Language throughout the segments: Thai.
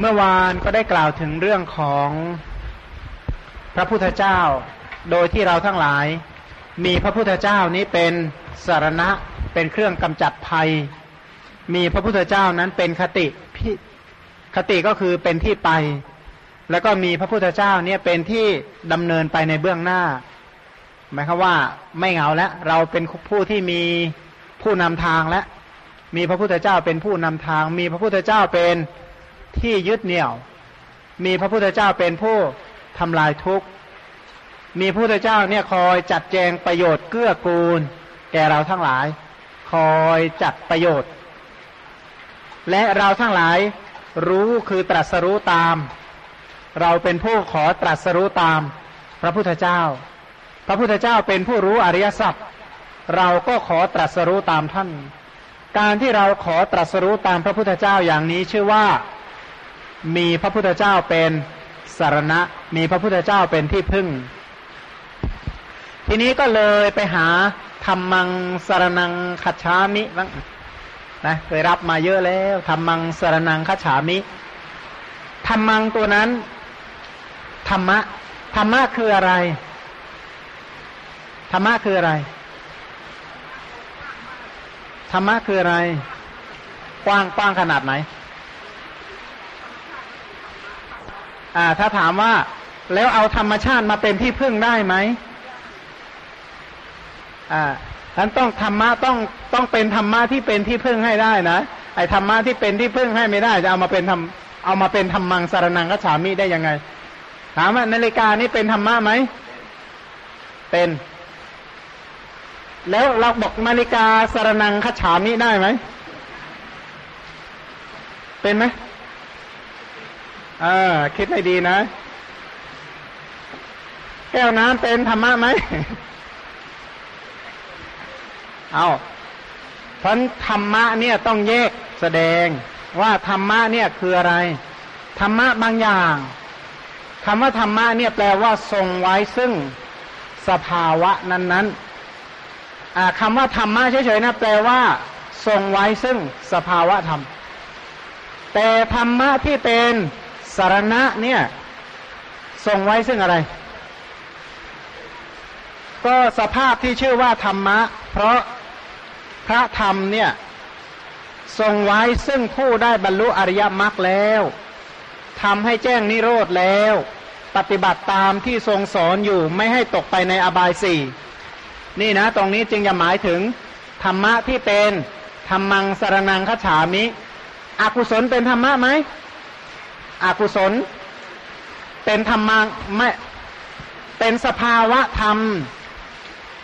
เมื่อวานก็ได้กล่าวถึงเรื่องของพระพุทธเจ้า โดยที่เราทั้งหลาย มีพระพุทธเจ้านี้เป็นสารณะเป็นเครื่องกำจัดภัย มีพระพุทธเจ้านั้นเป็นคติพิคติก็คือเป็นที่ไป แล้วก็มีพระพุทธเจ้าเนี่ยเป็นที่ดำเนินไปในเบื้องหน้า หมายความว่าไม่เหงาแล้วเราเป็นผู้ที่มีผู้นำทางแล้วมีพระพุทธเจ้าเป็นผู้นำทาง มีพระพุทธเจ้าเป็น ที่ยึดเหนี่ยว มีพระพุทธเจ้าเป็นผู้ทำลายทุกข์ มีพระพุทธเจ้าเนี่ยคอยจัดแจงประโยชน์เกื้อกูล แก่เราทั้งหลาย คอยจัดประโยชน์ และเราทั้งหลายรู้คือตรัสรู้ตาม เราเป็นผู้ขอตรัสรู้ตาม พระพุทธเจ้า พระพุทธเจ้าเป็นผู้รู้อริยสัจเราก็ขอตรัสรู้ตามท่าน การที่เราขอตรัสรู้ตามพระพุทธเจ้าอย่างนี้ชื่อว่า มีพระพุทธเจ้าเป็นสารณะ มีพระพุทธเจ้าเป็นที่พึ่ง ทีนี้ก็เลยไปหาธรรมังสารนังคัจฉามิบ้างนะเคยรับมาเยอะแล้วธรรมังสารนังคัจฉามิธรรมังตัวนั้นธรรมะธรรมะคืออะไรธรรมะคืออะไรธรรมะคืออะไร กว้างกว้างขนาดไหน อ่า ถ้าถามว่าแล้วเอาธรรมชาติมาเป็นที่พึ่งได้ไหมอ่าท่านต้องธรรมะต้องต้องเป็นธรรมะที่เป็นที่พึ่งให้ได้นะไอ้ธรรมะที่เป็นที่พึ่งให้ไม่ได้ จะเอามาเป็นธรรมเอามาเป็นธรรมังสารนังกัจฉามิได้ยังไง ถามว่านาฬิกานี่เป็นธรรมะไหมเป็น แล้วเราบอกนาฬิกาสารนังคัจฉามิได้ไหม เป็นไหม เออ คิดให้ดีนะ แก้วน้ำเป็นธรรมะไหม เอาเพันธรรมะเนี่ยต้องแยกแสดงว่าธรรมะเนี่ยคืออะไร ธรรมะบางอย่างคำว่าธรรมะเนี่ยแปลว่าทรงไว้ซึ่งสภาวะนั้นๆคำว่าธรรมะเฉยๆนะแปลว่า ทรงไว้ซึ่งสภาวะธรรม แต่ธรรมะที่เป็น สารณะเนี่ยทรงไว้ซึ่งอะไร ก็สภาพที่ชื่อว่าธรรมะ เพราะพระธรรมเนี่ยทรงไว้ซึ่งผู้ได้บรรลุอริยมรรคแล้วทำให้แจ้งนิโรธแล้ว ปฏิบัติตามที่ทรงสอนอยู่ไม่ให้ตกไปในอบายสี่นี่นะ ตรงนี้จึงจะหมายถึง ธรรมะที่เป็นธรรมังสารนังขฉามิ อกุศลเป็นธรรมะไหม อกุศล เป็นธรรมะไม่เป็นสภาวะธรรม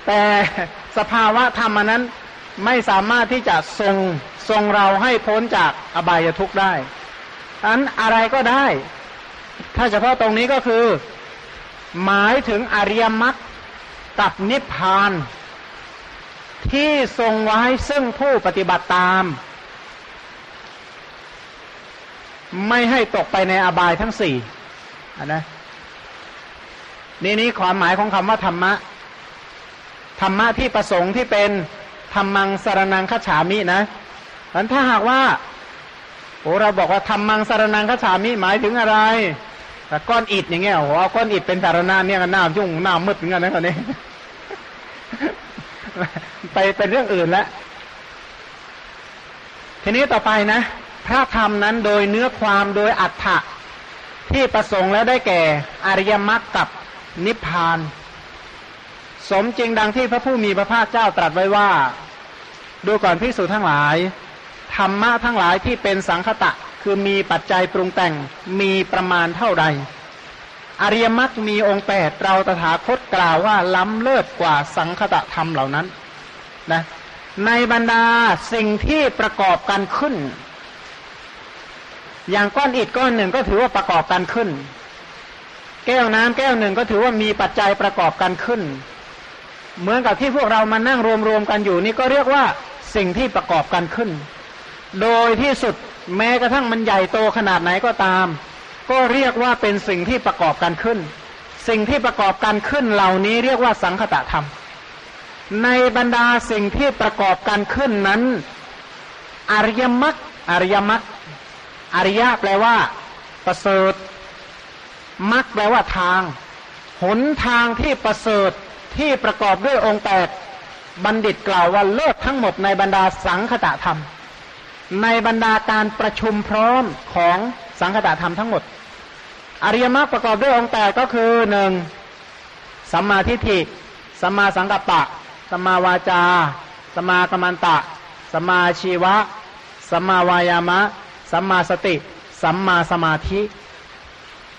แต่สภาวะธรรมนั้นไม่สามารถที่จะทรงทรงเราให้พ้นจากอบายทุกข์ได้อันอะไรก็ได้ ถ้าเฉพาะตรงนี้ก็คือ หมายถึงอริยมรรคกับนิพพาน ที่ทรงไว้ซึ่งผู้ปฏิบัติตาม ไม่ให้ตกไปในอบายทั้งสี่นะนี่นี่ความหมายของคำว่าธรรมะ ธรรมะที่ประสงค์ที่เป็นธรรมังสารนังขฉามินะอันถ้าหากว่าโอ้เราบอกว่าธรรมังสารนังขฉามิหมายถึงอะไรแต่ก้อนอิฐอย่างเงี้ยโอ้โหเอาก้อนอิฐเป็นสารนาเนี่ยกันหน้ายุ่งหน้ามืดเหมือนกันนะคนนี้ไปเป็นเรื่องอื่นแล้วทีนี้ต่อไปนะ พระธรรมนั้นโดยเนื้อความโดยอัฏฐะที่ประสงค์แล้วได้แก่อริยมรรคกับนิพพาน สมจริงดังที่พระผู้มีพระภาคเจ้าตรัสไว้ว่า ดูก่อนพิสูจทั้งหลาย ธรรมะทั้งหลายที่เป็นสังคตะคือมีปัจจัยปรุงแต่งมีประมาณเท่าใด อริยมรรคมีองค์แปดเราตถาคตกล่าวว่าล้ำเลิศกว่าสังคตะธรรมเหล่านั้นนะในบรรดาสิ่งที่ประกอบกันขึ้น อย่างก้อนอิฐก้อนหนึ่งก็ถือว่าประกอบกันขึ้น แก้วน้ำแก้วหนึ่งก็ถือว่ามีปัจจัยประกอบกันขึ้น เหมือนกับที่พวกเรามานั่งรวมๆกันอยู่นี่ก็เรียกว่าสิ่งที่ประกอบกันขึ้น โดยที่สุดแม้กระทั่งมันใหญ่โตขนาดไหนก็ตาม ก็เรียกว่าเป็นสิ่งที่ประกอบกันขึ้น สิ่งที่ประกอบกันขึ้นเหล่านี้เรียกว่าสังคตะธรรม ในบรรดาสิ่งที่ประกอบกันขึ้นนั้น อริยมรรคอริยมรรค อริยะแปลว่า ประเสริฐมักแปลว่าทาง หนทางที่ประเสริฐที่ประกอบด้วยองค์แปดบัณฑิตกล่าวว่าเลิศทั้งหมดในบรรดาสังคตะธรรม ในบรรดาการประชุมพร้อมของสังคตะธรรมทั้งหมด อริยมรรคประกอบด้วยองค์แปดก็คือหนึ่งสัมมาทิฏฐิสัมมาสังกัปปะสัมมาวาจาสัมมากัมมันตะสัมมาชีวะสัมมาวายามะ สัมมาสติ สัมมาสมาธิ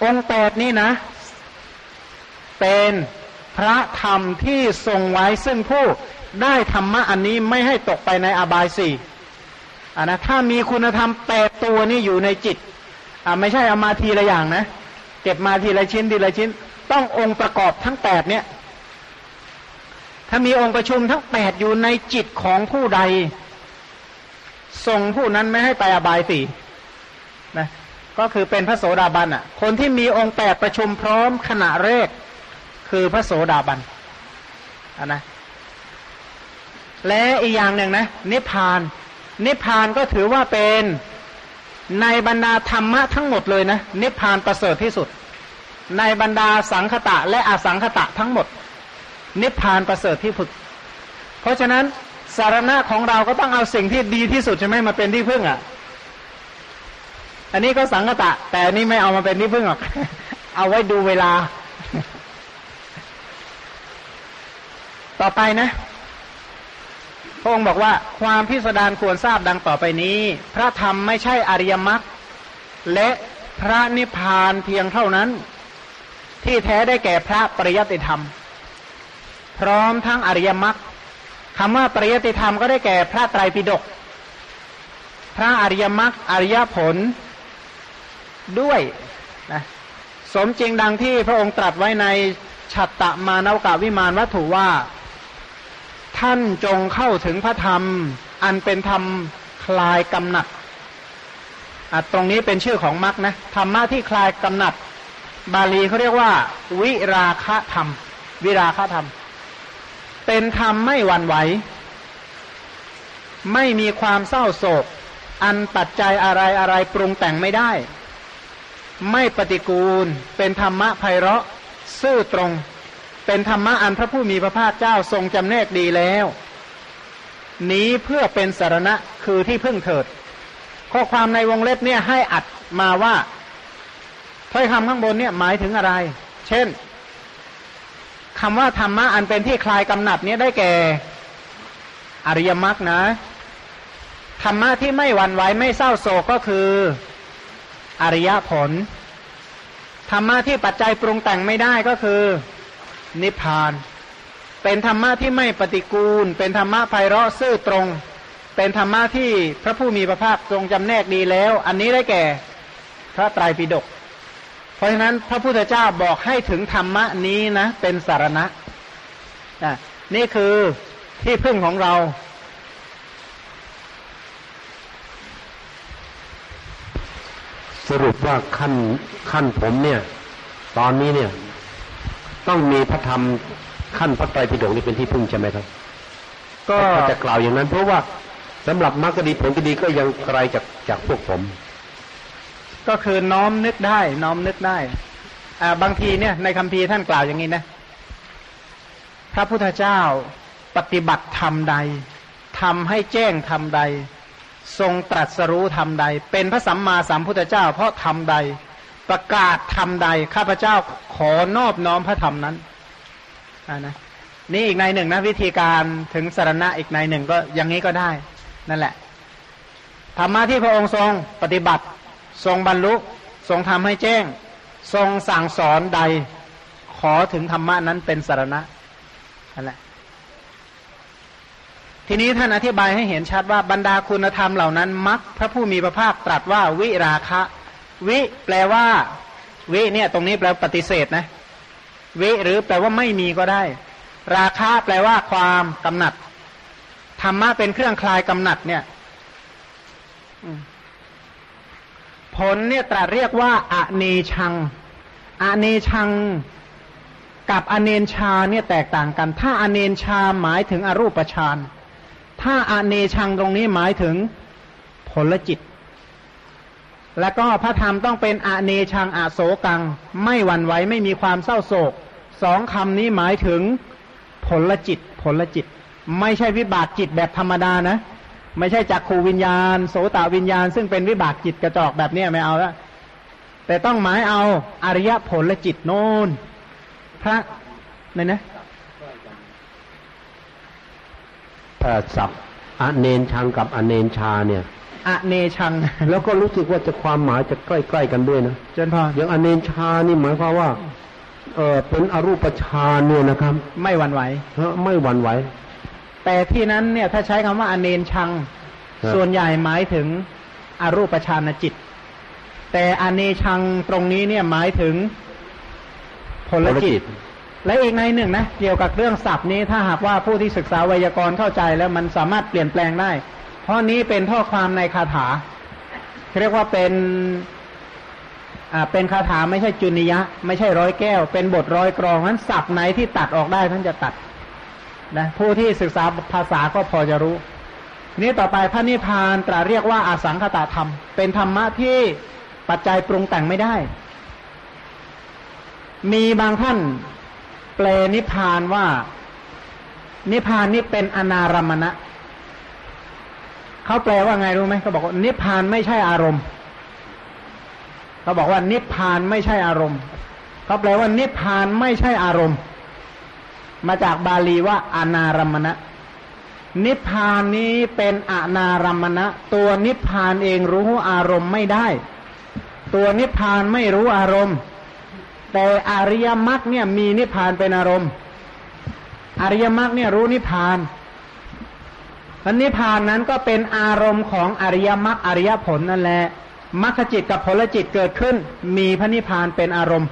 องค์แปดนี้นะ เป็นพระธรรมที่ทรงไว้ซึ่งผู้ได้ธรรมะอันนี้ไม่ให้ตกไปในอบายสี่อ่านะถ้ามีคุณธรรมแปดตัวนี้อยู่ในจิตอ่าไม่ใช่เอามาทีละอย่างนะ เก็บมาทีละชิ้นทีละชิ้น ต้ององค์ประกอบทั้งแปดเนี่ย ถ้ามีองค์ประชุมทั้งแปดอยู่ในจิตของผู้ใดส่งผู้นั้นไม่ให้ไปอบายสี่ ก็คือเป็นพระโสดาบันอะ คนที่มีองค์แปดประชุมพร้อมขณะแรกคือพระโสดาบันอะนะ และอีกอย่างหนึ่งนะ นิพพาน นิพพานก็ถือว่าเป็นในบรรดาธรรมะทั้งหมดเลยนะ นิพพานประเสริฐที่สุด ในบรรดาสังคตะและอสังคตะทั้งหมด นิพพานประเสริฐที่ฝึกเพราะฉะนั้นสารณะของเราก็ต้องเอาสิ่งที่ดีที่สุดใช่ไหมมาเป็นที่พึ่งอะ อันนี้ก็สังคตะ แต่อันนี้ไม่เอามาเป็นที่พึ่งหรอก เอาไว้ดูเวลา ต่อไปนะพระองค์บอกว่าความพิสดารควรทราบดังต่อไปนี้ พระธรรมไม่ใช่อริยมรรคและพระนิพพานเพียงเท่านั้น ที่แท้ได้แก่พระปริยติธรรม พร้อมทั้งอริยมรรคคำว่าปริยติธรรมก็ได้แก่พระไตรปิฎกพระอริยมรรคอริยผล ด้วยนะสมจริงดังที่พระองค์ตรัสไว้ในฉัตตมานวกาวิมานวัตถุว่า ท่านจงเข้าถึงพระธรรม อันเป็นธรรมคลายกำหนัดตรงนี้เป็นชื่อของมรรคนะธรรมะที่คลายกำหนัด บาลีเขาเรียกว่า วิราคะธรรม วิราคะธรรม เป็นธรรมไม่หวั่นไหว ไม่มีความเศร้าโศก อันปัจจัยอะไรอะไรปรุงแต่งไม่ได้ ไม่ปฏิกูล เป็นธรรมะไพเราะ ซื่อตรง เป็นธรรมะอันพระผู้มีพระภาคเจ้าทรงจำแนกดีแล้ว นี้เพื่อเป็นสารณะคือที่พึ่งเถิด ข้อความในวงเล็บเนี่ยให้อัดมาว่าถ้อยคำข้างบนเนี่ยหมายถึงอะไร เช่นคำว่าธรรมะอันเป็นที่คลายกำหนัดเนี่ยได้แก่ อริยมรรคนะธรรมะที่ไม่หวั่นไหวไม่เศร้าโศกก็คือ อริยผล ธรรมะที่ปัจจัยปรุงแต่งไม่ได้ก็คือ นิพพาน เป็นธรรมะที่ไม่ปฏิกูล เป็นธรรมะไพเราะซื่อตรง เป็นธรรมะที่พระผู้มีพระภาคทรงจำแนกดีแล้ว อันนี้ได้แก่พระไตรปิฎกเพราะฉะนั้นพระพุทธเจ้าบอกให้ถึงธรรมะนี้นะ เป็นสารณะนี่คือที่พึ่งของเรา สรุปว่าขั้นขั้นผมเนี่ย ตอนนี้เนี่ย ต้องมีพระธรรมขั้นพระไตรปิฎกนี่เป็นที่พึ่งใช่ไหมครับ ก็ถ้าจะกล่าวอย่างนั้น เพราะว่าสำหรับมรรคดีผลก็ดีก็ยังไกลจากจากพวกผม ก็คือน้อมนึกได้ น้อมนึกได้อ่าบางทีเนี่ย ในคำพีร์ท่านกล่าวอย่างนี้นะ พระพุทธเจ้าปฏิบัติธรรมใดทำให้แจ้งธรรมใด ทรงตรัสรู้ธรรมใด เป็นพระสัมมาสัมพุทธเจ้า เพราะธรรมใด ประกาศธรรมใด ข้าพเจ้าขอนอบน้อมพระธรรมนั้นอ่านะนี่อีกในหนึ่งนะวิธีการถึงสารณะอีกในหนึ่งก็อย่างนี้ก็ได้ นั่นแหละธรรมะที่พระองค์ทรงปฏิบัติ ทรงบรรลุทรงทำให้แจ้ง ทรงสั่งสอนใด ขอถึงธรรมะนั้นเป็นสารณะนั่นแหละ ทีนี้ท่านอธิบายให้เห็นชัดว่าบรรดาคุณธรรมเหล่านั้นมักพระผู้มีพระภาคตรัสว่าวิราคะ วิแปลว่า วิเนี่ยตรงนี้แปลปฏิเสธนะ วิหรือแปลว่าไม่มีก็ได้ ราคะแปลว่าความกำหนัดธรรมะเป็นเครื่องคลายกำหนัดเนี่ยผลเนี่ยตรัสเรียกว่าอเนชังอเนชังกับอเนนชาเนี่ยแตกต่างกัน ถ้าอเนนชาหมายถึงอรูปฌาน ถ้าอาเนชังตรงนี้หมายถึงผลจิต แล้วก็พระธรรมต้องเป็นอาเนชังอาโศกัง ไม่หวั่นไหวไม่มีความเศร้าโศกสองคำนี้หมายถึงผลจิต ผลจิต ไม่ใช่วิบากจิตแบบธรรมดานะ ไม่ใช่จักขูวิญญาณ โสตวิญญาณ ซึ่งเป็นวิบากจิตกระจอกแบบนี้ไม่เอาละแต่ต้องหมายเอาอริยผลจิตโน้นพระเนี่ยนะ แต่ ศัพท์อเนนชังกับอเนนชาเนี่ยอเนชัง แล้วก็รู้สึกว่าจะความหมายจะใกล้ๆกันด้วยนะเจนพรอย่างอเนนชานี่หมายความว่า เออเป็นอรูปฌานเนี่ยนะครับ ไม่หวั่นไหวเฮ้อไม่หวั่นไหว แต่ที่นั้นเนี่ยถ้าใช้คำว่าอเนนชังครับส่วนใหญ่หมายถึงอรูปฌานจิต แต่อเนชังตรงนี้เนี่ยหมายถึงผลจิต และอีกในหนึ่งนะเกี่ยวกับเรื่องศัพท์นี้ถ้าหากว่าผู้ที่ศึกษาไวยากรณ์เข้าใจแล้วมันสามารถเปลี่ยนแปลงได้ เพราะนี้เป็นข้อความในคาถาเรียกว่าเป็นอ่าเป็นคาถาไม่ใช่จุนิยะ ไม่ใช่ร้อยแก้ว เป็นบทร้อยกรองนั้นศัพท์ไหนที่ตัดออกได้ท่านจะตัดนะผู้ที่ศึกษาภาษาก็พอจะรู้ นี้ต่อไปพระนิพพานตรัสเรียกว่าอาสังคตาธรรม เป็นธรรมะที่ปัจจัยปรุงแต่งไม่ได้ มีบางท่าน แปลนิพานว่า นิพานนี่เป็นอนารมณะเขาแปลว่าไงรู้ไหมเขาบอกว่านิพานไม่ใช่อารมณ์เขาบอกว่า นิพานไม่ใช่อารมณ์เขาแปลว่า นิพพานไม่ใช่อารมณ์ มาจากบาลีว่าอนารมณะนิพพานนี้เป็นอนารมณะ ตัวนิพพานเองรู้อารมณ์ไม่ได้ ตัวนิพพานไม่รู้อารมณ์ แต่อริยมรรคเนี่ยมีนิพพานเป็นอารมณ์ อริยมรรคเนี่ยรู้นิพพานพันนิพพานนั้นก็เป็นอารมณ์ของอริยมรรคอริยผลนั่นแหละมรรคจิตกับผลจิตเกิดขึ้น มีพระนิพพานเป็นอารมณ์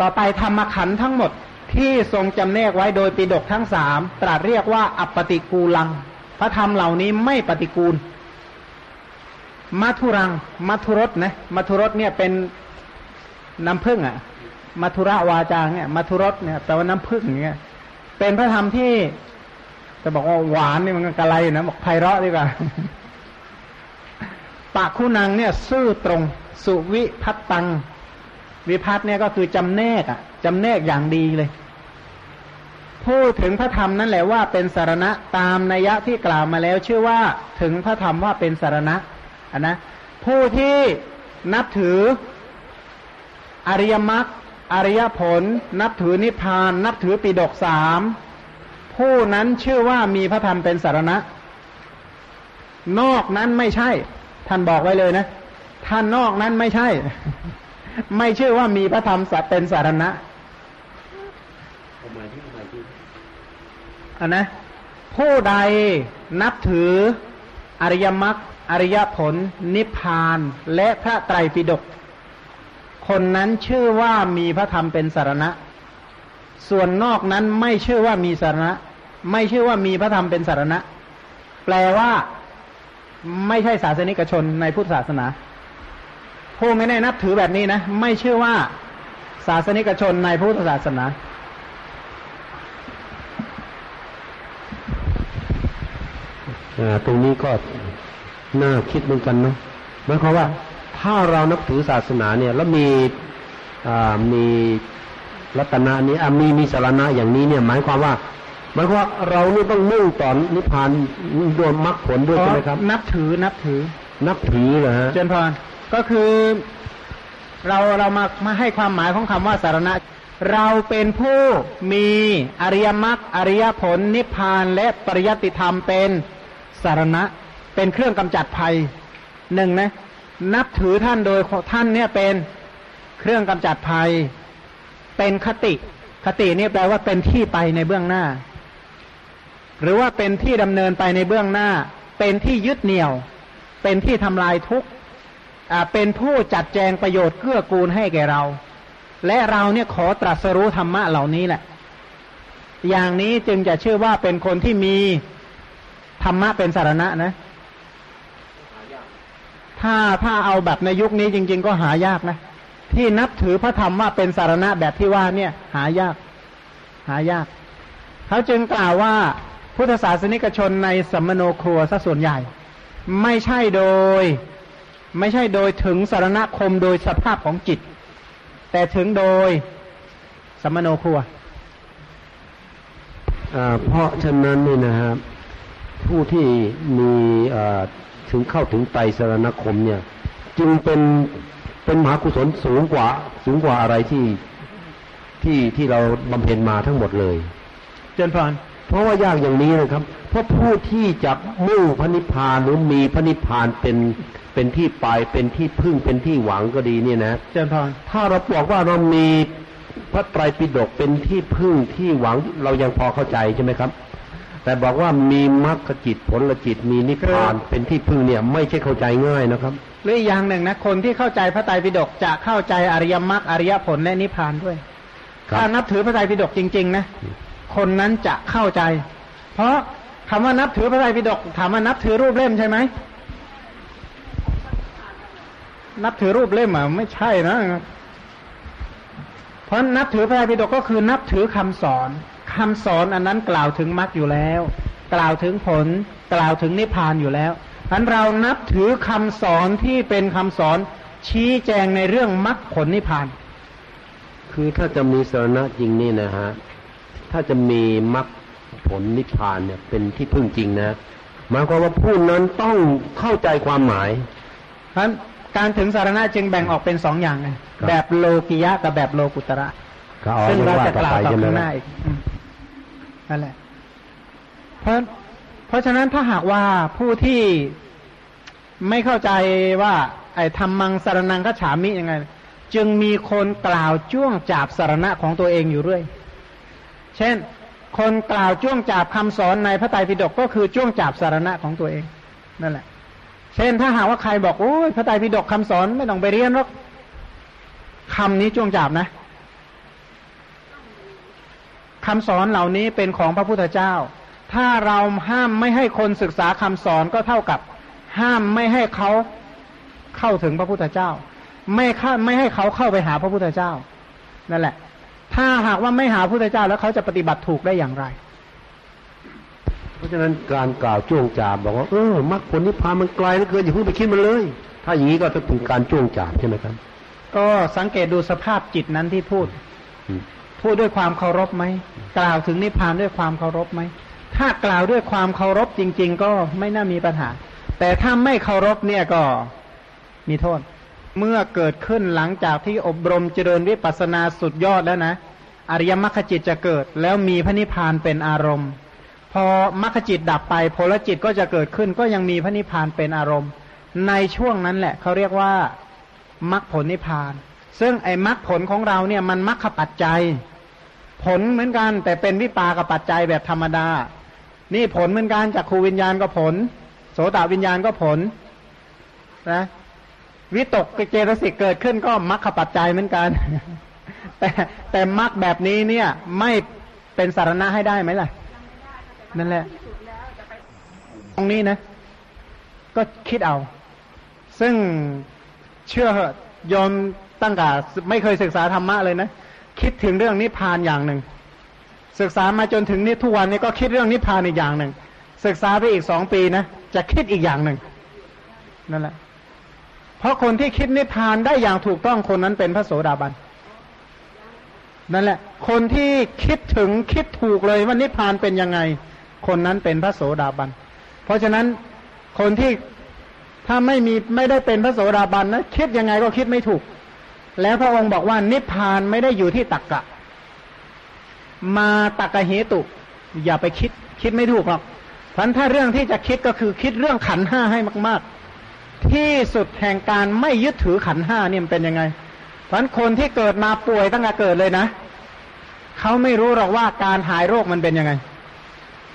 ต่อไปธรรมขันธ์ทั้งหมดที่ทรงจำแนกไว้โดยปิดกทั้งสามตรัสเรียกว่าอัปปติกูลัง พระธรรมเหล่านี้ไม่ปฏิกูล มัทุรัง มัทุรสนะ มัทุรสเนี่ยเป็นน้ำผึ้งอะมัทุระวาจาเนี่ย มัทุรสเนี่ยแปลว่าน้ำผึ้งเนี่ยเป็นพระธรรมที่จะบอกว่าหวานนี่มันกะไรนะบอกไพเราะดีกว่าปะคุณังเนี่ย ซื่อตรง สุวิพัตตัง วิพัตเนี่ยก็คือจำแนกอะจำแนกอย่างดีเลยพูดถึงพระธรรมนั่นแหละว่าเป็นสารณะตามนัยยะที่กล่าวมาแล้ว ชื่อว่าถึงพระธรรมว่าเป็นสารณะ นนะผู้ที่นับถืออริยมรรคอริยผล นับถือนิพพาน นับถือปิดกสามผู้นั้นชื่อว่ามีพระธรรมเป็นสารณะ นอกนั้นไม่ใช่ ท่านบอกไว้เลยนะ ท่านนอกนั้นไม่ใช่ ไม่ชื่อว่ามีพระธรรมเป็นสารณะอันนะผู้ใดนับถืออริยมรรค อริยผล นิพพาน และพระไตรปิฎกคนนั้นชื่อว่ามีพระธรรมเป็นสารณะ ส่วนนอกนั้นไม่ชื่อว่ามีสารณะ ไม่ชื่อว่ามีพระธรรมเป็นสารณะ แปลว่าไม่ใช่ศาสนิกชนในพุทธศาสนา ผู้ไม่ได้นับถือแบบนี้นะ ไม่ชื่อว่าศาสนิกชนในพุทธศาสนาอ่าตรงนี้ก็ น่าคิดเหมือนกันเนาะหมายความว่าถ้าเรานับถือศาสนาเนี่ย แล้วมีอ่ามีรัตนะนี้อ่ามีมีสารณะอย่างนี้เนี่ยหมายความว่าหมายความว่าเรานี่ต้องมุ่งต่อนิพพานรวมมรรคผลด้วยใช่ไหมครับ นับถือนับถือ นับถือเหรอฮะเจนพรก็คือ เราเรามามาให้ความหมายของคำว่าสารณะ เราเป็นผู้มีอริยมรรคอริยผลนิพพานและปริยัติธรรมเป็นสารณะ เป็นเครื่องกำจัดภัยหนึ่งนะ นับถือท่านโดยท่านเนี่ยเป็นเครื่องกำจัดภัย เป็นคติ คตินี่แปลว่าเป็นที่ไปในเบื้องหน้า หรือว่าเป็นที่ดำเนินไปในเบื้องหน้า เป็นที่ยึดเหนี่ยว เป็นที่ทำลายทุกข์อ่าเป็นผู้จัดแจงประโยชน์เกื้อกูลให้แก่เรา และเราเนี่ยขอตรัสรู้ธรรมะเหล่านี้แหละ อย่างนี้จึงจะชื่อว่าเป็นคนที่มีธรรมะเป็นสารณะนะ ถ้าถ้าเอาแบบในยุคนี้จริง ๆ ก็หายากนะ ที่นับถือพระธรรมว่าเป็นสารณะแบบที่ว่าเนี่ย หายาก หายาก เขาจึงกล่าวว่าพุทธศาสนิกชนในสัมมโนครัวซะส่วนใหญ่ ไม่ใช่โดย ไม่ใช่โดยถึงสารณคมโดยสภาพของจิต แต่ถึงโดยสัมโนครัวอ่าเพราะฉะนั้นนี่นะครับผู้ที่มี ถึงเข้าถึงไตรสรณคมเนี่ย จึงเป็นเป็นมหากุศลสูงกว่า สูงกว่าอะไรที่ที่ที่เราบำเพ็ญมาทั้งหมดเลย เจนพรเพราะว่ายากอย่างนี้นะครับ เพราะผู้ที่จะมุ่งพระนิพพานหรือมีพระนิพพานเป็นเป็นที่ไปเป็นที่พึ่งเป็นที่หวังก็ดีเนี่ยนะเจนพรถ้าเราบอกว่าเรามีพระไตรปิฎกเป็นที่พึ่งที่หวังเรายังพอเข้าใจใช่ไหมครับ แต่บอกว่ามีมรรคจิตผลจิตมีนิพพานเป็นที่พึ่งเนี่ยไม่ใช่เข้าใจง่ายนะครับ หรืออีกอย่างหนึ่งนะคนที่เข้าใจพระไตรปิฎกจะเข้าใจอริยมรรคอริยผลและนิพพานด้วยครับถ้านับถือพระไตรปิฎกจริง ๆ นะคนนั้นจะเข้าใจ เพราะคำว่านับถือพระไตรปิฎกถามว่านับถือรูปเล่มใช่ไหมนับถือรูปเล่มอะไม่ใช่นะเพราะนับถือพระไตรปิฎกก็คือนับถือคำสอน คำสอนอันนั้นกล่าวถึงมรรคอยู่แล้ว กล่าวถึงผล กล่าวถึงนิพพานอยู่แล้วอันเรานับถือคำสอนที่เป็นคำสอนชี้แจงในเรื่องมรรคผลนิพพาน คือถ้าจะมีสรณะจริงนี่นะฮะ ถ้าจะมีมรรคผลนิพพานเนี่ยเป็นที่พึ่งจริงนะหมายความว่าผู้นั้นต้องเข้าใจความหมายเพราะฉะนั้นการถึงสารณะจึงแบ่งออกเป็นสองอย่างไงครับแบบโลกิยะกับแบบโลกุตระก็เอาซึ่งเราว่าจะต่อกล่าวไปต่อใช่ไหมข้างหคน้ารับอีกอืม นั่นแหละ เพราะเพราะฉะนั้นถ้าหากว่าผู้ที่ไม่เข้าใจว่า ไอ้ธรรมังสารนังกัจฉามิยังไง จึงมีคนกล่าวจ้วงจาบสารณะของตัวเองอยู่เรื่อย เช่น คนกล่าวจ้วงจาบคำสอนในพระไตรปิฎกก็คือจ้วงจาบสารณะของตัวเองนั่นแหละ เช่นถ้าหากว่าใครบอกโอ้ยพระไตรปิฎกคำสอนไม่ต้องไปเรียนหรอกคำนี้จ้วงจาบนะ คำสอนเหล่านี้เป็นของพระพุทธเจ้า ถ้าเราห้ามไม่ให้คนศึกษาคำสอนก็เท่ากับ ห้ามไม่ให้เขาเข้าถึงพระพุทธเจ้า ไม่ข้าไม่ให้เขาเข้าไปหาพระพุทธเจ้า นั่นแหละ ถ้าหากว่าไม่หาพระพุทธเจ้าแล้วเขาจะปฏิบัติถูกได้อย่างไร เพราะฉะนั้นการกล่าวจ้วงจาบบอกว่าเออมรรคผลนิพพานมันไกลเหลือเกินอย่าเพิ่งไปคิดมันเลย ถ้าอย่างนี้ก็จะเป็นการจ้วงจาบใช่ไหมครับ ก็สังเกตดูสภาพจิตนั้นที่พูดอืม พูดด้วยความเคารพไหมกล่าวถึงนิพพานด้วยความเคารพไหมถ้ากล่าวด้วยความเคารพจริง ๆ ก็ไม่น่ามีปัญหา แต่ถ้าไม่เคารพเนี่ยก็มีโทษ เมื่อเกิดขึ้นหลังจากที่อบรมเจริญวิปัสสนาสุดยอดแล้วนะอริยมรรคจิตจะเกิด แล้วมีพระนิพพานเป็นอารมณ์ พอมรรคจิตดับไปผลจิตก็จะเกิดขึ้น ก็ยังมีพระนิพพานเป็นอารมณ์ ในช่วงนั้นแหละเขาเรียกว่ามรรคผลนิพพาน ซึ่งไอ้มรรคผลของเราเนี่ยมันมรรคปัจจัย ผลเหมือนกันแต่เป็นวิปากปัจจัยแบบธรรมดา นี่ผลเหมือนกันจากครูวิญญาณก็ผล โสตวิญญาณก็ผลนะวิตกเจตสิกเกิดขึ้นก็มรรคปัจจัยเหมือนกัน แต่แต่มรรคแบบนี้เนี่ยไม่เป็นสารณะให้ได้ไหมล่ะนั่นแหละตรงนี้นะ ก็คิดเอา ซึ่งเชื่อเหอะยอม ตั้งแต่ไม่เคยศึกษาธรรมะเลยนะ คิดถึงเรื่องนิพพานอย่างหนึ่ง ศึกษามาจนถึงนี้ทุกวันนี้ก็คิดเรื่องนิพพานอีกอย่างหนึ่ง ศึกษาไปอีกสองปีนะจะคิดอีกอย่างหนึ่งนั่นแหละ เพราะคนที่คิดนิพพานได้อย่างถูกต้องคนนั้นเป็นพระโสดาบันนั่นแหละ คนที่คิดถึงคิดถูกเลยว่านิพพานเป็นยังไง คนนั้นเป็นพระโสดาบัน เพราะฉะนั้นคนที่ถ้าไม่มีไม่ได้เป็นพระโสดาบันนะคิดยังไงก็คิดไม่ถูก แล้วพระองค์บอกว่านิพพานไม่ได้อยู่ที่ตักกะ มาตักกะเหตุ อย่าไปคิด คิดไม่ถูกหรอกเพราะฉะนั้นถ้าเรื่องที่จะคิดก็คือคิดเรื่องขันห้าให้มาก ๆ ที่สุดแห่งการไม่ยึดถือขันห้าเนี่ยมันเป็นยังไงเพราะฉะนั้นคนที่เกิดมาป่วยตั้งแต่เกิดเลยนะเขาไม่รู้หรอกว่าการหายโรคมันเป็นยังไง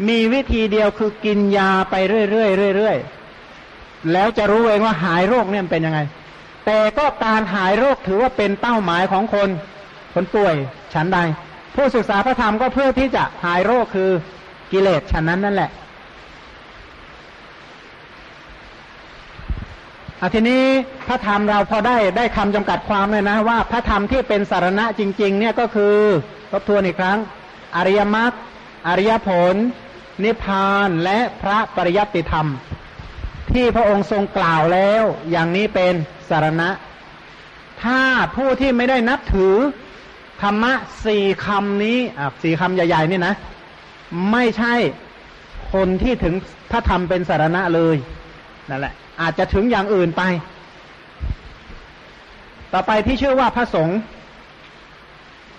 มีวิธีเดียวคือกินยาไปเรื่อยๆเรื่อยๆแล้วจะรู้เองว่าหายโรคเนี่ยเป็นยังไง แต่ก็การหายโรคถือว่าเป็นเป้าหมายของคนคนป่วยฉันใด ผู้ศึกษาพระธรรมก็เพื่อที่จะหายโรคคือกิเลสฉันนั้นนั่นแหละอทีนี้พระธรรมเราพอได้ได้คำจำกัดความเลยนะว่าพระธรรมที่เป็นสารณะจริง ๆ เนี่ยก็คือทบทวนอีกครั้ง อริยมรรคอริยผล นิพพานและพระปริยัติธรรม ที่พระองค์ทรงกล่าวแล้ว อย่างนี้เป็น สารณะ ถ้าผู้ที่ไม่ได้นับถือธรรมะสี่คำนี้อะสี่คำใหญ่ ๆ นี่นะ ไม่ใช่คนที่ถึงพระธรรมเป็นสารณะเลยนั่นแหละ อาจจะถึงอย่างอื่นไป ต่อไปที่ชื่อว่าพระสงฆ์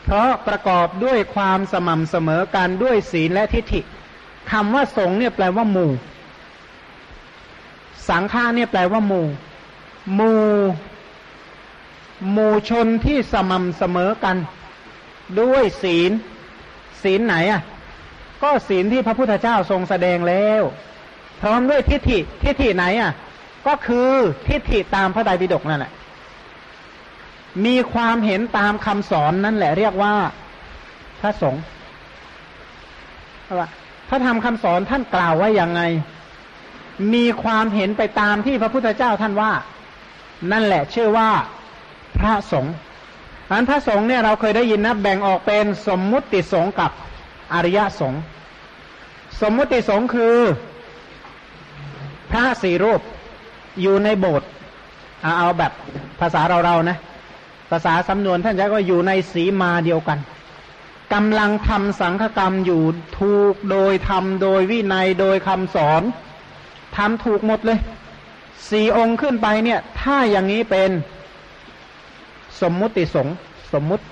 เพราะประกอบด้วยความสม่ำเสมอกันด้วยศีลและทิฏฐิคำว่าสงฆ์เนี่ยแปลว่าหมู่ สังฆาเนี่ยแปลว่าหมู่ หมู่หมู่ชนที่สม่ำเสมอกัน ด้วยศีล ศีลไหนอะ ก็ศีลที่พระพุทธเจ้าทรงแสดงแล้ว พร้อมด้วยทิฏฐิทิฏฐิไหนอะ ก็คือทิฏฐิตามพระไตรปิฎกนั่นแหละมีความเห็นตามคำสอนนั่นแหละเรียกว่าพระสงฆ์ว่าพระธรรมคำสอนท่านกล่าวว่าอย่างไง มีความเห็นไปตามที่พระพุทธเจ้าท่านว่า นั่นแหละชื่อว่าพระสงฆ์อันพระสงฆ์เนี่ยเราเคยได้ยินนะแบ่งออกเป็นสมมุติสงฆ์กับอริยสงฆ์สมมุติสงฆ์คือพระสี่รูปอยู่ในโบสถ์เอาแบบภาษาเราๆนะ ภาษาสำนวนท่านใช้ก็อยู่ในสีมาเดียวกันกำลังทำสังฆกรรมอยู่ถูกโดยทำโดยวินัยโดยคำสอนทำถูกหมดเลย สี่องค์ขึ้นไปเนี่ย ถ้าอย่างนี้เป็นสมมุติสงสมมุติ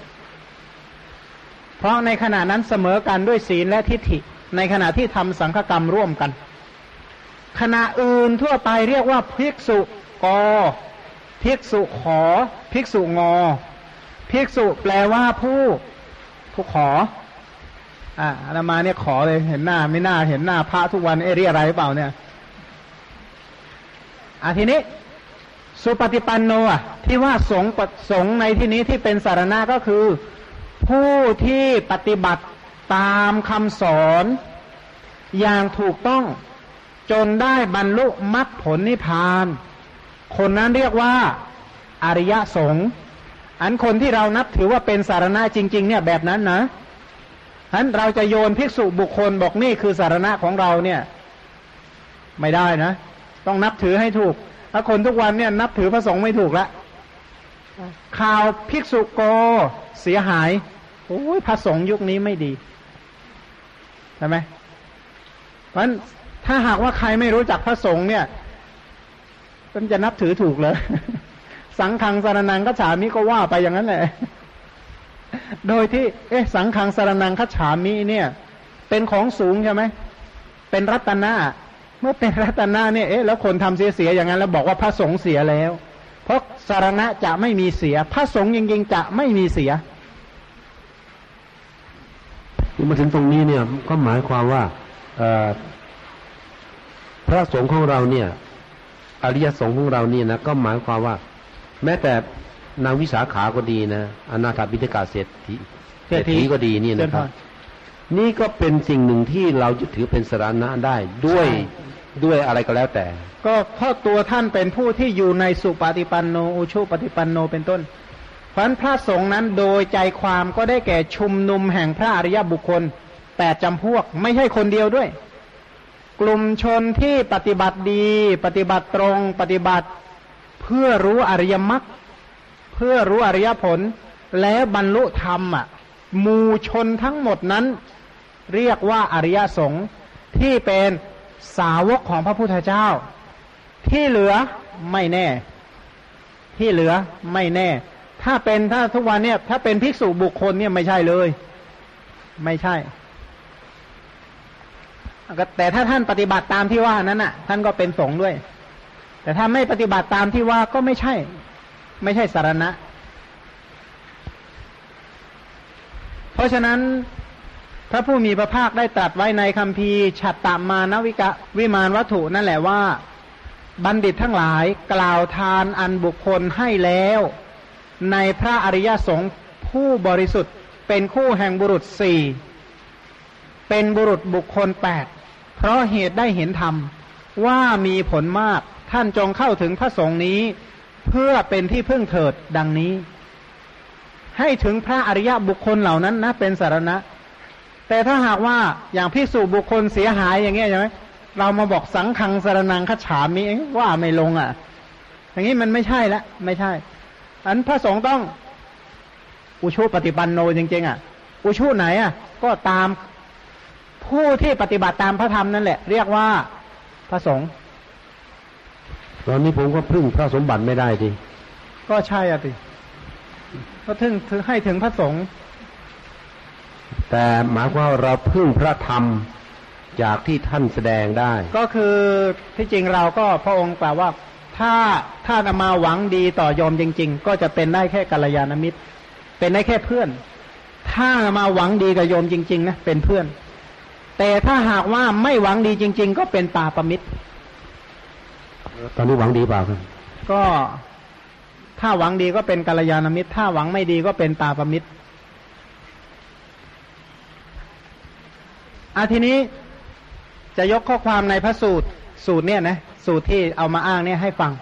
เพราะในขณะนั้นเสมอกันด้วยศีลและทิฏฐิ ในขณะที่ทำสังฆกรรมร่วมกัน ขณะอื่นทั่วไปเรียกว่าภิกษุกอภิกษุขอภิกษุงอภิกษุแปลว่าผู้ผู้ขออ่าอามาเนี่ยขอเลยเห็นหน้าไม่น่าเห็นหน้าพระทุกวันเอเรียอะไรเปล่าเนี่ย อะทีนี้ สุปฏิปันโนอะที่ว่าสงสงในที่นี้ที่เป็นสารณะก็คือ ผู้ที่ปฏิบัติตามคำสอน อย่างถูกต้องจนได้บรรลุมรรคผลนิพพาน คนนั้นเรียกว่าอริยสงฆ์อันคนที่เรานับถือว่าเป็นสารณะจริง ๆ เนี่ยแบบนั้นนะอันเราจะโยนภิกษุบุคคลบอกนี่คือสารณะของเราเนี่ย ไม่ได้นะ ต้องนับถือให้ถูกถ้าคนทุกวันเนี่ยนับถือพระสงฆ์ไม่ถูกละข่าวภิกษุโกเสียหายโอ้ยพระสงฆ์ยุคนี้ไม่ดีใช่ไหมเพราะฉะนั้นถ้าหากว่าใครไม่รู้จักพระสงฆ์เนี่ยมันจะนับถือถูกเลย สังขังสารนังคฉามิก็ว่าไปอย่างนั้นแหละ โดยที่ เอ๊ะ สังขังสารนังคฉามิเนี่ย เป็นของสูงใช่ไหม เป็นรัตนาเมื่อเป็นรัตนาเนี่ยเอ๊ะแล้วคนทำเสียเสียอย่างนั้นแล้วบอกว่าพระสงฆ์เสียแล้ว เพราะสารณะจะไม่มีเสีย พระสงฆ์จริงๆจะไม่มีเสียมาถึงตรงนี้เนี่ยก็หมายความว่าพระสงฆ์ของเราเนี่ย อริยสงฆ์ของเราเนี่ยนะก็หมายความว่า แม้แต่นางวิสาขาก็ดีนะอนาถบิณฑกาเศรษฐีเศรษฐีก็ดีนี่นะครับ นี่ก็เป็นสิ่งหนึ่งที่เราจะถือเป็นสาระได้ด้วย ด้วยอะไรก็แล้วแต่ ก็เพราะตัวท่านเป็นผู้ที่อยู่ในสุปฏิปันโนอุชุปฏิปันโนเป็นต้นเพราะพระสงฆ์นั้นโดยใจความก็ได้แก่ชุมนุมแห่งพระอริยบุคคลแปดจำพวกไม่ใช่คนเดียวด้วย กลุ่มชนที่ปฏิบัติดี ปฏิบัติตรงปฏิบัติเพื่อรู้อริยมรรคเพื่อรู้อริยผล แล้วบรรลุธรรมอะมูชนทั้งหมดนั้น เรียกว่าอริยสงฆ์ที่เป็น สาวกของพระพุทธเจ้า ที่เหลือไม่แน่ ที่เหลือไม่แน่ ถ้าเป็นถ้าทุกวันเนี่ย ถ้าเป็นภิกษุบุคคลเนี่ยไม่ใช่เลย ไม่ใช่แต่ถ้าท่านปฏิบัติตามที่ว่านั้นน่ะ ท่านก็เป็นสงฆ์ด้วย แต่ถ้าไม่ปฏิบัติตามที่ว่าก็ไม่ใช่ ไม่ใช่สารณะ เพราะฉะนั้น พระผู้มีพระภาคได้ตรัสไว้ในคำพีฉัตตามานวิกะวิมานวัตถุนั่นแหละว่า บัณฑิตทั้งหลายกล่าวทานอันบุคคลให้แล้ว ในพระอริยสงฆ์ผู้บริสุทธิ์เป็นคู่แห่งบุรุษสี่เป็นบุรุษบุคคลแปดเพราะเหตุได้เห็นธรรมว่ามีผลมากท่านจงเข้าถึงพระสงฆ์นี้ เพื่อเป็นที่พึ่งเถิดดังนี้ ให้ถึงพระอริยบุคคลเหล่านั้นนะเป็นสารณะ แต่ถ้าหากว่าอย่างพิสูจบุคคลเสียหายอย่างเงี้ยใช่ไหมเรามาบอกสังขังสารนังขฉามิเองว่าไม่ลงอะ อย่างนี้มันไม่ใช่ละไม่ใช่ อันพระสงฆ์ต้อง อุชุปฏิบันโนจริงๆอะ อุชุไหนอะ ก็ตามผู้ที่ปฏิบัติตามพระธรรมนั่นแหละ เรียกว่าพระสงฆ์ตอนนี้ผมก็พึ่งพระสมบัติไม่ได้ดิก็ใช่อะสิก็ถึงถึงให้ถึงพระสงฆ์ แต่หมายความว่าเราพึ่งพระธรรมจากที่ท่านแสดงได้ ก็คือที่จริงเราก็พระองค์กล่าวว่าถ้าถ้านามาหวังดีต่อโยมจริง ๆ ก็จะเป็นได้แค่กัลยาณมิตร เป็นได้แค่เพื่อน ถ้ามาหวังดีกับโยมจริง ๆ นะเป็นเพื่อน แต่ถ้าหากว่าไม่หวังดีจริง ๆ ก็เป็นปาปมิตร ตอนนี้หวังดีเปล่าครับก็ถ้าหวังดีก็เป็นกัลยาณมิตร ถ้าหวังไม่ดีก็เป็นปาปมิตร อาทีนี้จะยกข้อความในพระสูตรสูตรเนี่ยนะสูตรที่เอามาอ้างเนี่ยให้ฟัง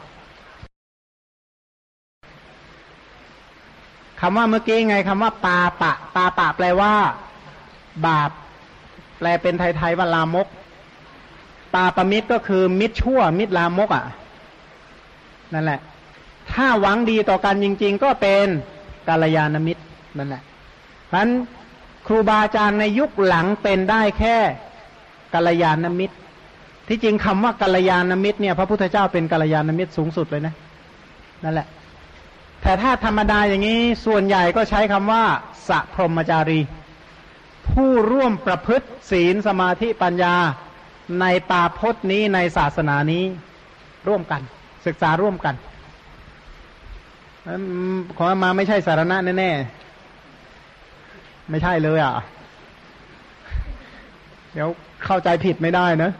คำว่าเมื่อกี้ไงคำว่าปาปะ ปาปะแปลว่า บาป แปลเป็นไทยๆว่าลามก ปาปมิตรก็คือมิตรชั่ว มิตรลามกอะ นั่นแหละ ถ้าหวังดีต่อกันจริง ๆ ก็เป็นกาลยานมิตรนั่นแหละเพราะฉะนั้น ครูบาอาจารย์ในยุคหลังเป็นได้แค่กาลยานมิตร ที่จริงคำว่ากาลยานมิตรเนี่ย พระพุทธเจ้าเป็นกาลยานมิตรสูงสุดเลยนะนั่นแหละ แต่ถ้าธรรมดาอย่างนี้ส่วนใหญ่ก็ใช้คำว่าสัพรหมจารี ผู้ร่วมประพฤติศีลสมาธิปัญญาในปาพจน์นี้ในศาสนานี้ร่วมกัน ศึกษาร่วมกันขอมาไม่ใช่สารณะแน่ๆ ไม่ใช่เลยอะ เดี๋ยวเข้าใจผิดไม่ได้นะ